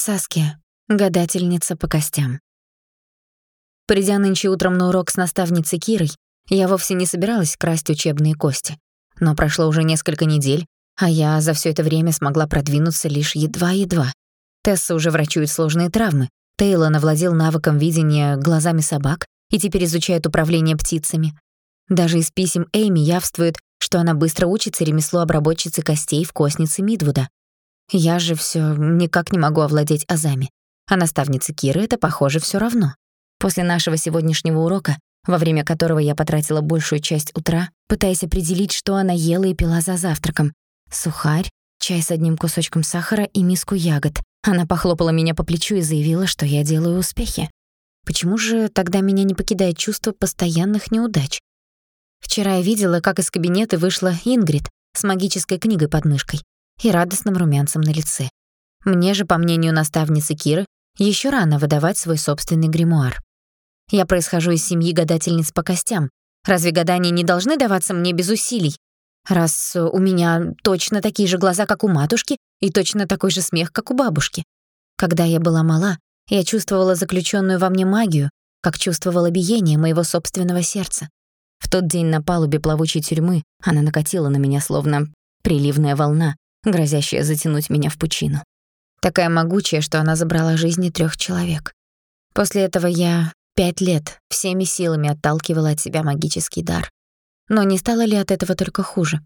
Саския, гадательница по костям. Придя нынче утром на урок с наставницей Кирой, я вовсе не собиралась красть учебные кости. Но прошло уже несколько недель, а я за всё это время смогла продвинуться лишь едва-едва. Тесса уже врачует сложные травмы, Тейлон овладел навыком видения глазами собак и теперь изучает управление птицами. Даже из писем Эйми явствует, что она быстро учится ремеслу обработчицы костей в костнице Мидвуда. Я же всё никак не могу овладеть азами. А наставнице Киры это, похоже, всё равно. После нашего сегодняшнего урока, во время которого я потратила большую часть утра, пытаясь определить, что она ела и пила за завтраком, сухарь, чай с одним кусочком сахара и миску ягод, она похлопала меня по плечу и заявила, что я делаю успехи. Почему же тогда меня не покидает чувство постоянных неудач? Вчера я видела, как из кабинета вышла Ингрид с магической книгой под мышкой и радостным румянцем на лице. Мне же, по мнению наставницы Киры, ещё рано выдавать свой собственный гримуар. Я происхожу из семьи гадательниц по костям. Разве гадания не должны даваться мне без усилий? Раз у меня точно такие же глаза, как у матушки, и точно такой же смех, как у бабушки. Когда я была мала, я чувствовала заключённую во мне магию, как чувствовала биение моего собственного сердца. В тот день на палубе плавучей тюрьмы она накатила на меня словно приливная волна, грозящая затянуть меня в пучину. Такая могучая, что она забрала жизни трёх человек. После этого я пять лет всеми силами отталкивала от себя магический дар. Но не стало ли от этого только хуже?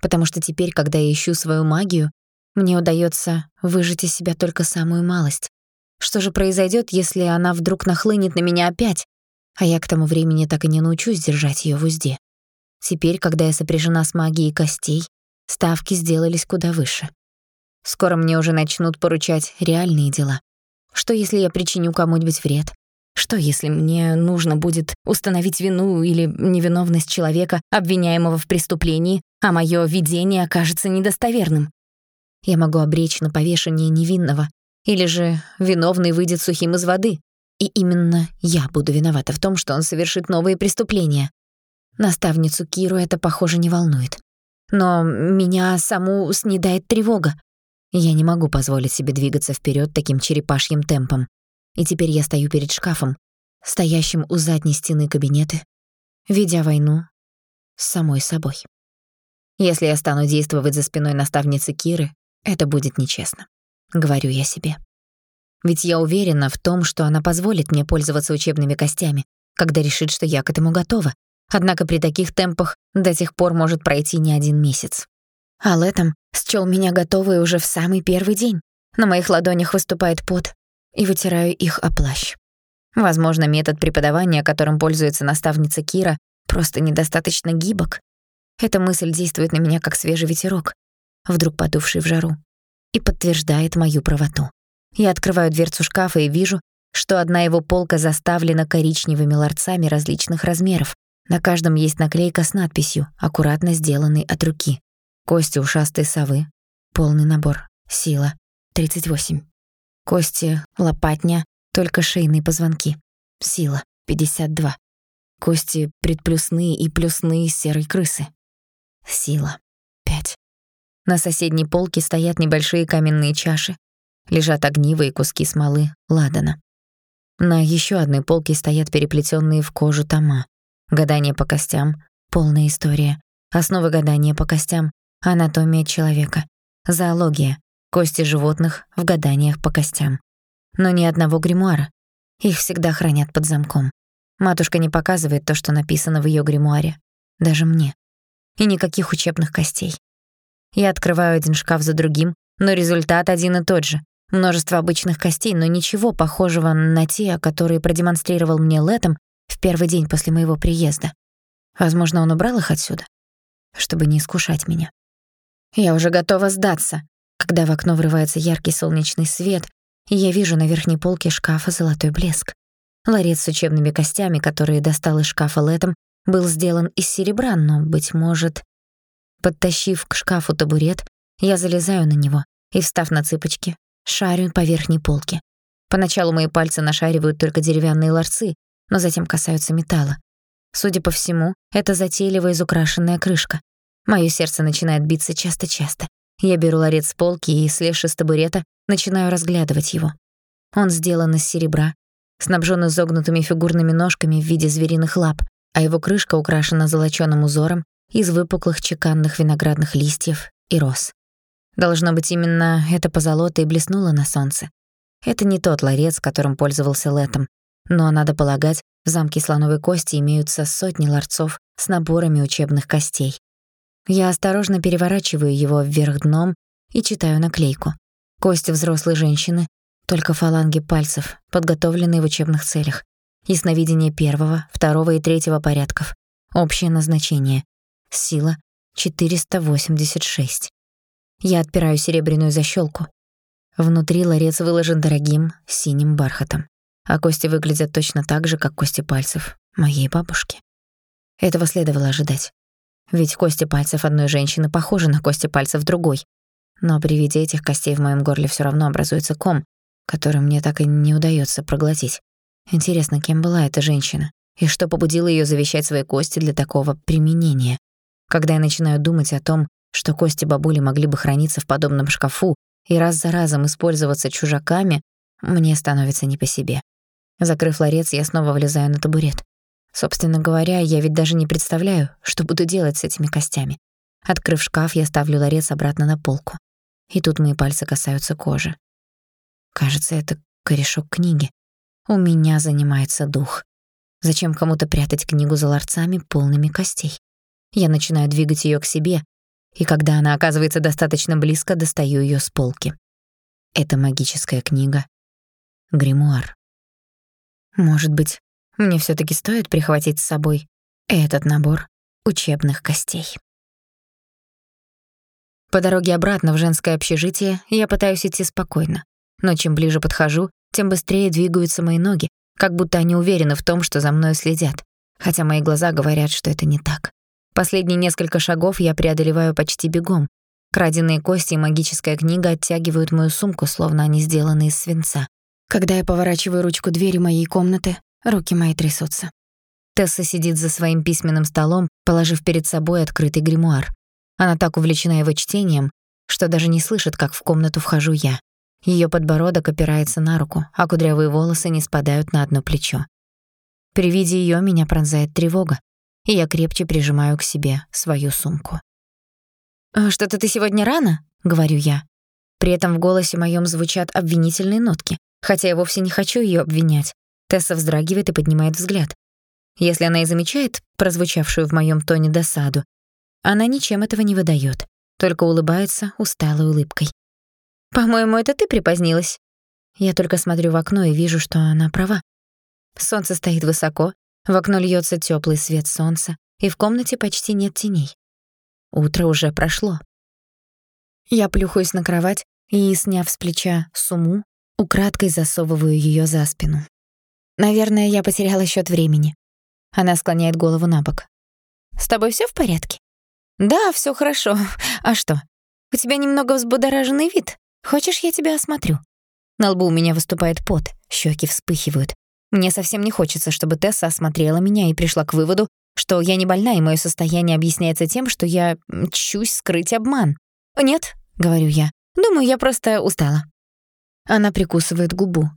Потому что теперь, когда я ищу свою магию, мне удаётся выжать из себя только самую малость. Что же произойдёт, если она вдруг нахлынет на меня опять, а я к тому времени так и не научусь держать её в узде? Теперь, когда я сопряжена с магией костей, ставки сделались куда выше. Скоро мне уже начнут поручать реальные дела. Что если я причиню кому-нибудь вред? Что если мне нужно будет установить вину или невиновность человека, обвиняемого в преступлении, а моё видение окажется недостоверным? Я могу обречь на повешение невинного, или же виновный выйдет сухим из воды. И именно я буду виновата в том, что он совершит новые преступления. Наставницу Киру это, похоже, не волнует. Но меня саму снедает тревога. Я не могу позволить себе двигаться вперед таким черепашьим темпом. И теперь я стою перед шкафом, стоящим у задней стены кабинета, ведя войну с самой собой. Если я стану действовать за спиной наставницы Киры, это будет нечестно, говорю я себе. Ведь я уверена в том, что она позволит мне пользоваться учебными костями, когда решит, что я к этому готова. Однако при таких темпах до тех пор может пройти не один месяц. А летом счёл меня готовой уже в самый первый день. На моих ладонях выступает пот, и вытираю их о плащ. Возможно, метод преподавания, которым пользуется наставница Кира, просто недостаточно гибок. Эта мысль действует на меня как свежий ветерок, вдруг подувший в жару, и подтверждает мою правоту. Я открываю дверцу шкафа и вижу, что одна его полка заставлена коричневыми ларцами различных размеров. На каждом есть наклейка с надписью, аккуратно сделанной от руки. Кости ушастой совы. Полный набор. Сила. 38. Кости лопатня, только шейные позвонки. Сила. 52. Кости предплюсные и плюсные серой крысы. Сила. 5. На соседней полке стоят небольшие каменные чаши. Лежат огнивые куски смолы ладана. На ещё одной полке стоят переплетённые в кожу тома. Гадание по костям, полная история. Основы гадания по костям, анатомия человека, зоология, кости животных в гаданиях по костям. Но ни одного гримуара. Их всегда хранят под замком. Матушка не показывает то, что написано в её гримуаре. Даже мне. И никаких учебных костей. Я открываю один шкаф за другим, но результат один и тот же. Множество обычных костей, но ничего похожего на те, которые продемонстрировал мне Летом в первый день после моего приезда. Возможно, он убрал их отсюда, чтобы не искушать меня. Я уже готова сдаться, когда в окно врывается яркий солнечный свет, и я вижу на верхней полке шкафа золотой блеск. Ларец с учебными костями, которые достал из шкафа Летом, был сделан из серебра, но, быть может... Подтащив к шкафу табурет, я залезаю на него и, встав на цыпочки, шарю по верхней полке. Поначалу мои пальцы нашаривают только деревянные ларцы, но затем касаются металла. Судя по всему, это затейливая изукрашенная крышка. Моё сердце начинает биться часто-часто. Я беру ларец с полки и, слезши с табурета, начинаю разглядывать его. Он сделан из серебра, снабжен изогнутыми фигурными ножками в виде звериных лап, а его крышка украшена золочёным узором из выпуклых чеканных виноградных листьев и роз. Должно быть, именно это позолота и блеснуло на солнце. Это не тот ларец, которым пользовался Летом, но, надо полагать, в замке слоновой кости имеются сотни ларцов с наборами учебных костей. Я осторожно переворачиваю его вверх дном и читаю наклейку. Кости взрослой женщины, только фаланги пальцев, подготовленные в учебных целях. Ясновидение первого, второго и третьего порядков. Общее назначение. Сила 486. Я отпираю серебряную защёлку. Внутри ларец выложен дорогим синим бархатом, а кости выглядят точно так же, как кости пальцев моей бабушки. Этого следовало ожидать. Ведь кости пальцев одной женщины похожи на кости пальцев другой. Но при виде этих костей в моем горле всё равно образуется ком, который мне так и не удаётся проглотить. Интересно, кем была эта женщина? И что побудило её завещать свои кости для такого применения? Когда я начинаю думать о том, что кости бабули могли бы храниться в подобном шкафу и раз за разом использоваться чужаками, мне становится не по себе. Закрыв ларец, я снова влезаю на табурет. Собственно говоря, я ведь даже не представляю, что буду делать с этими костями. Открыв шкаф, я ставлю ларец обратно на полку. И тут мои пальцы касаются кожи. Кажется, это корешок книги. У меня занимается дух. Зачем кому-то прятать книгу за ларцами, полными костей? Я начинаю двигать её к себе, и когда она оказывается достаточно близко, достаю её с полки. Это магическая книга. Гримуар. Может быть, мне всё-таки стоит прихватить с собой этот набор учебных костей. По дороге обратно в женское общежитие я пытаюсь идти спокойно, но чем ближе подхожу, тем быстрее двигаются мои ноги, как будто они уверены в том, что за мной следят, хотя мои глаза говорят, что это не так. Последние несколько шагов я преодолеваю почти бегом. Краденые кости и магическая книга оттягивают мою сумку, словно они сделаны из свинца. Когда я поворачиваю ручку двери моей комнаты, руки мои трясутся. Тесса сидит за своим письменным столом, положив перед собой открытый гримуар. Она так увлечена его чтением, что даже не слышит, как в комнату вхожу я. Её подбородок опирается на руку, а кудрявые волосы не спадают на одно плечо. При виде её меня пронзает тревога, и я крепче прижимаю к себе свою сумку. «А «Что-то ты сегодня рано?» — говорю я. При этом в голосе моём звучат обвинительные нотки, хотя я вовсе не хочу её обвинять. Тесса вздрагивает и поднимает взгляд. Если она и замечает прозвучавшую в моём тоне досаду, она ничем этого не выдаёт, только улыбается усталой улыбкой. «По-моему, это ты припозднилась». Я только смотрю в окно и вижу, что она права. Солнце стоит высоко, в окно льётся тёплый свет солнца, и в комнате почти нет теней. Утро уже прошло. Я плюхаюсь на кровать и, сняв с плеча суму, украдкой засовываю её за спину. Наверное, я потеряла счёт времени. Она склоняет голову набок. «С тобой всё в порядке?» «Да, всё хорошо. А что? У тебя немного взбудораженный вид. Хочешь, я тебя осмотрю?» На лбу у меня выступает пот, щеки вспыхивают. Мне совсем не хочется, чтобы Тесса осмотрела меня и пришла к выводу, что я не больна, и моё состояние объясняется тем, что я чусь скрыть обман. «Нет», — говорю я, — «думаю, я просто устала». Она прикусывает губу.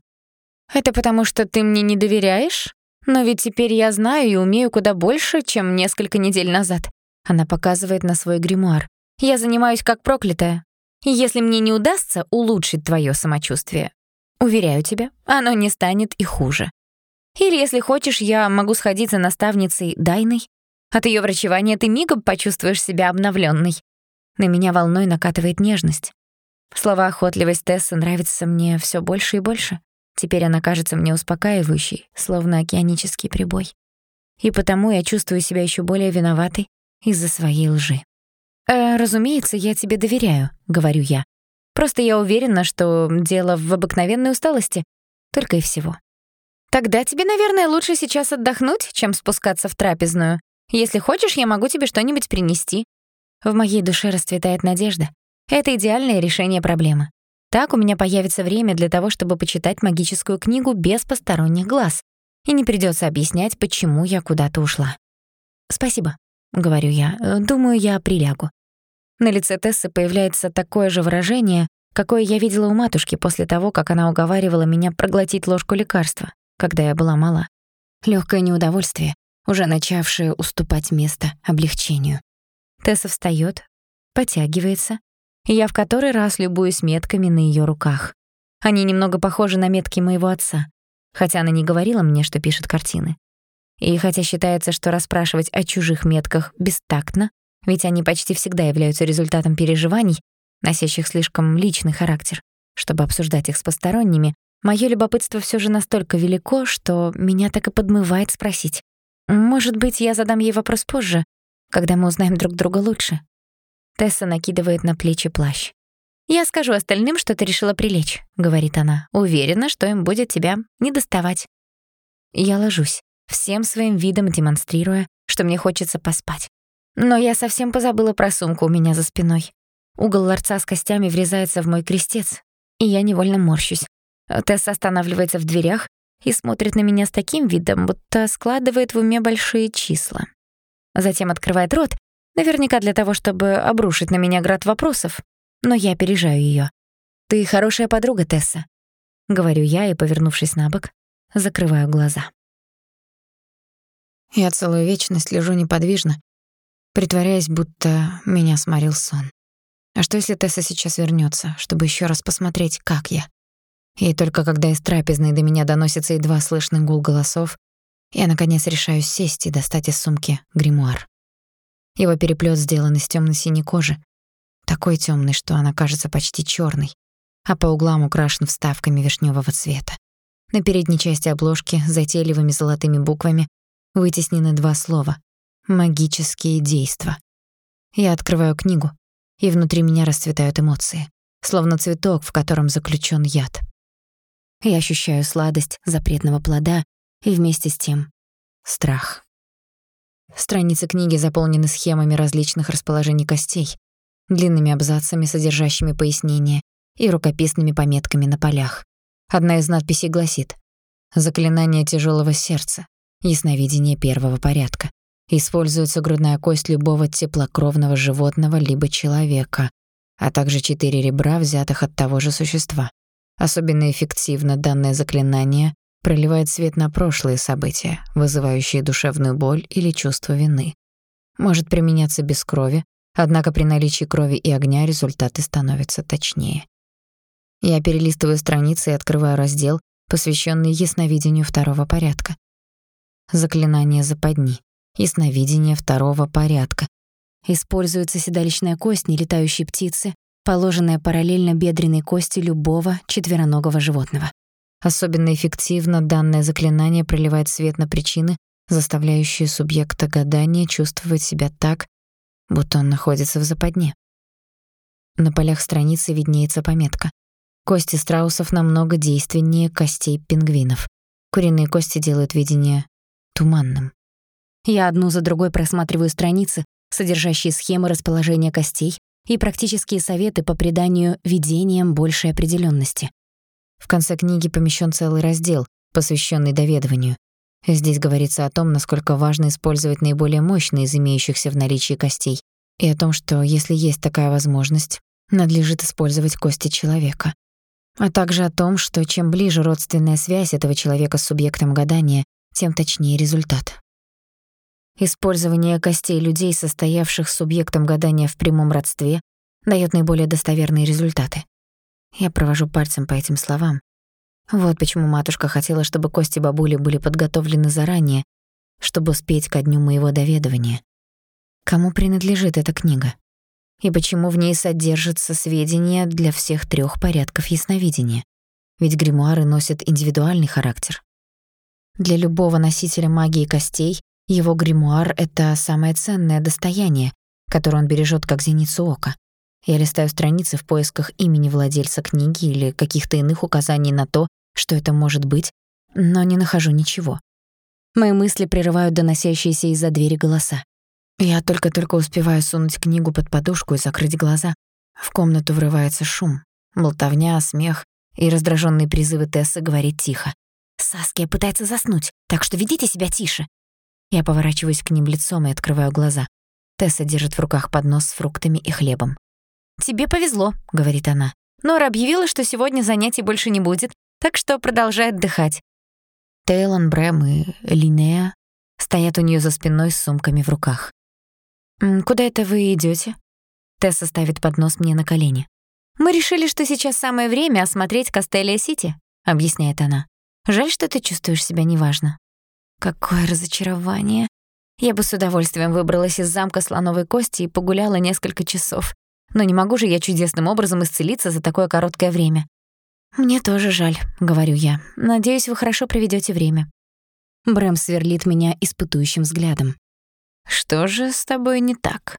«Это потому, что ты мне не доверяешь? Но ведь теперь я знаю и умею куда больше, чем несколько недель назад. Она показывает на свой гримуар. «Я занимаюсь как проклятая. Если мне не удастся улучшить твое самочувствие, уверяю тебя, оно не станет и хуже. Или, если хочешь, я могу сходить за наставницей Дайной. От ее врачевания ты мигом почувствуешь себя обновленной. На меня волной накатывает нежность. Слова охотливость Тессы нравятся мне все больше и больше. Теперь она кажется мне успокаивающей, словно океанический прибой. И потому я чувствую себя еще более виноватой из-за своей лжи. «Э, «Разумеется, я тебе доверяю», — говорю я. «Просто я уверена, что дело в обыкновенной усталости. Только и всего». «Тогда тебе, наверное, лучше сейчас отдохнуть, чем спускаться в трапезную. Если хочешь, я могу тебе что-нибудь принести». В моей душе расцветает надежда. Это идеальное решение проблемы. Так у меня появится время для того, чтобы почитать магическую книгу без посторонних глаз. И не придётся объяснять, почему я куда-то ушла. «Спасибо», — говорю я. «Думаю, я прилягу». На лице Тессы появляется такое же выражение, какое я видела у матушки после того, как она уговаривала меня проглотить ложку лекарства, когда я была мала. Лёгкое неудовольствие, уже начавшее уступать место облегчению. Тесса встаёт, потягивается, и я в который раз любуюсь метками на её руках. Они немного похожи на метки моего отца, хотя она не говорила мне, что пишет картины. И хотя считается, что расспрашивать о чужих метках бестактно, ведь они почти всегда являются результатом переживаний, носящих слишком личный характер, чтобы обсуждать их с посторонними, моё любопытство всё же настолько велико, что меня так и подмывает спросить. Может быть, я задам ей вопрос позже, когда мы узнаем друг друга лучше. Тесса накидывает на плечи плащ. «Я скажу остальным, что ты решила прилечь», — говорит она. «Уверена, что им будет тебя не доставать». Я ложусь, всем своим видом демонстрируя, что мне хочется поспать. Но я совсем позабыла про сумку у меня за спиной. Угол ларца с костями врезается в мой крестец, и я невольно морщусь. Тесс останавливается в дверях и смотрит на меня с таким видом, будто складывает в уме большие числа. Затем открывает рот, наверняка для того, чтобы обрушить на меня град вопросов, но я опережаю её. «Ты хорошая подруга, Тесса», — говорю я и, повернувшись на бок, закрываю глаза. Я целую вечность лежу неподвижно, притворяясь, будто меня сморил сон. А что, если Тесса сейчас вернётся, чтобы ещё раз посмотреть, как я? И только когда из трапезной до меня доносится едва слышный гул голосов, я, наконец, решаюсь сесть и достать из сумки гримуар. Его переплёт сделан из тёмно-синей кожи, такой тёмный, что она кажется почти чёрной, а по углам украшен вставками вишнёвого цвета. На передней части обложки затейливыми золотыми буквами вытеснены два слова «Магические действа». Я открываю книгу, и внутри меня расцветают эмоции, словно цветок, в котором заключён яд. Я ощущаю сладость запретного плода и вместе с тем страх. Страницы книги заполнены схемами различных расположений костей, длинными абзацами, содержащими пояснения, и рукописными пометками на полях. Одна из надписей гласит «Заклинание тяжелого сердца, ясновидение первого порядка. Используется грудная кость любого теплокровного животного либо человека, а также четыре ребра, взятых от того же существа. Особенно эффективно данное заклинание проливает свет на прошлые события, вызывающие душевную боль или чувство вины. Может применяться без крови, Однако при наличии крови и огня результаты становятся точнее. Я перелистываю страницы и открываю раздел, посвященный ясновидению второго порядка. Заклинание западни. Ясновидение второго порядка. Используется седалищная кость нелетающей птицы, положенная параллельно бедренной кости любого четвероногого животного. Особенно эффективно данное заклинание проливает свет на причины, заставляющие субъекта гадания чувствовать себя так, будто он находится в западне. На полях страницы виднеется пометка. Кости страусов намного действеннее костей пингвинов. Куриные кости делают видение туманным. Я одну за другой просматриваю страницы, содержащие схемы расположения костей и практические советы по приданию видениям большей определенности. В конце книги помещен целый раздел, посвященный доведыванию. Здесь говорится о том, насколько важно использовать наиболее мощные из имеющихся в наличии костей, и о том, что если есть такая возможность, надлежит использовать кости человека. А также о том, что чем ближе родственная связь этого человека с субъектом гадания, тем точнее результат. Использование костей людей, состоявших с субъектом гадания в прямом родстве, даёт наиболее достоверные результаты. Я провожу пальцем по этим словам, вот почему матушка хотела, чтобы кости бабули были подготовлены заранее, чтобы успеть ко дню моего доведывания. Кому принадлежит эта книга? И почему в ней содержатся сведения для всех трёх порядков ясновидения? Ведь гримуары носят индивидуальный характер. Для любого носителя магии костей его гримуар — это самое ценное достояние, которое он бережёт как зеницу ока. Я листаю страницы в поисках имени владельца книги или каких-то иных указаний на то, что это может быть, но не нахожу ничего. Мои мысли прерывают доносящиеся из-за двери голоса. Я только-только успеваю сунуть книгу под подушку и закрыть глаза. В комнату врывается шум, болтовня, смех и раздраженные призывы Тессы говорить тихо. «Саския пытается заснуть, так что ведите себя тише». Я поворачиваюсь к ним лицом и открываю глаза. Тесса держит в руках поднос с фруктами и хлебом. «Тебе повезло», — говорит она. Нора объявила, что сегодня занятий больше не будет, так что продолжай отдыхать. Тейлон, Брэм и Линея стоят у нее за спиной с сумками в руках. «Куда это вы идете? Тесса ставит поднос мне на колени. «Мы решили, что сейчас самое время осмотреть Кастелия-Сити», — объясняет она. «Жаль, что ты чувствуешь себя неважно». Какое разочарование. Я бы с удовольствием выбралась из замка слоновой кости и погуляла несколько часов. Но не могу же я чудесным образом исцелиться за такое короткое время. «Мне тоже жаль», — говорю я. «Надеюсь, вы хорошо проведёте время». Брэм сверлит меня испытующим взглядом. «Что же с тобой не так?»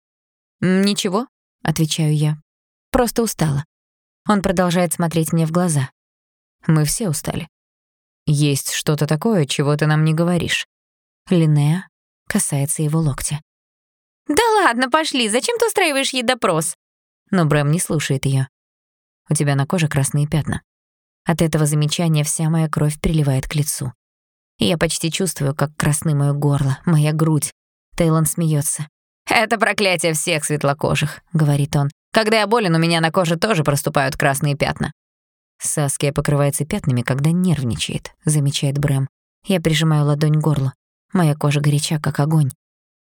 «Ничего», — отвечаю я. «Просто устала». Он продолжает смотреть мне в глаза. «Мы все устали. Есть что-то такое, чего ты нам не говоришь». Линнея касается его локтя. «Да ладно, пошли, зачем ты устраиваешь ей допрос?» Но Брэм не слушает её. «У тебя на коже красные пятна». От этого замечания вся моя кровь приливает к лицу. Я почти чувствую, как красны моё горло, моя грудь. Тейлон смеётся. «Это проклятие всех светлокожих», — говорит он. «Когда я болен, у меня на коже тоже проступают красные пятна». Саския покрывается пятнами, когда нервничает, замечает Брэм. Я прижимаю ладонь к горлу. Моя кожа горяча, как огонь.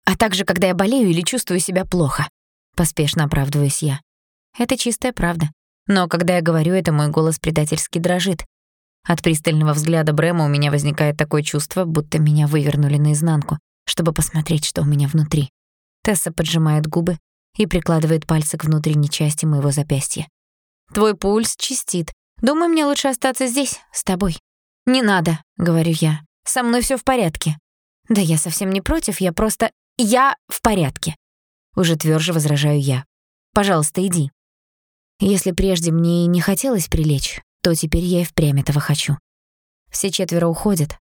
А также, когда я болею или чувствую себя плохо. Поспешно оправдываюсь я. Это чистая правда. Но когда я говорю это, мой голос предательски дрожит. От пристального взгляда Брэма у меня возникает такое чувство, будто меня вывернули наизнанку, чтобы посмотреть, что у меня внутри. Тесса поджимает губы и прикладывает пальцы к внутренней части моего запястья. «Твой пульс чистит. Думаю, мне лучше остаться здесь, с тобой». «Не надо», — говорю я. «Со мной всё в порядке». «Да я совсем не против, я просто... Я в порядке». Уже твёрже возражаю я. «Пожалуйста, иди». Если прежде мне и не хотелось прилечь, то теперь я и впрямь этого хочу. Все четверо уходят,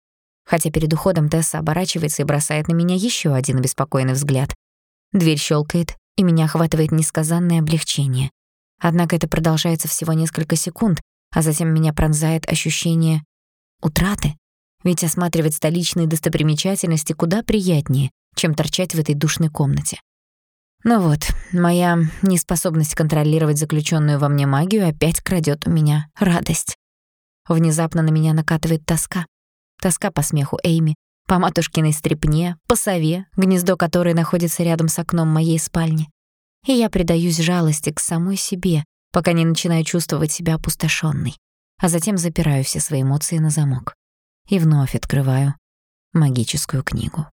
хотя перед уходом Тесса оборачивается и бросает на меня ещё один обеспокоенный взгляд. Дверь щелкает, и меня охватывает несказанное облегчение. Однако это продолжается всего несколько секунд, а затем меня пронзает ощущение утраты. Ведь осматривать столичные достопримечательности куда приятнее, чем торчать в этой душной комнате. Ну вот, моя неспособность контролировать заключенную во мне магию опять крадет у меня радость. Внезапно на меня накатывает тоска. Тоска по смеху Эйми, по матушкиной стрепне, по сове, гнездо которой находится рядом с окном моей спальни. И я предаюсь жалости к самой себе, пока не начинаю чувствовать себя опустошённой, а затем запираю все свои эмоции на замок и вновь открываю магическую книгу.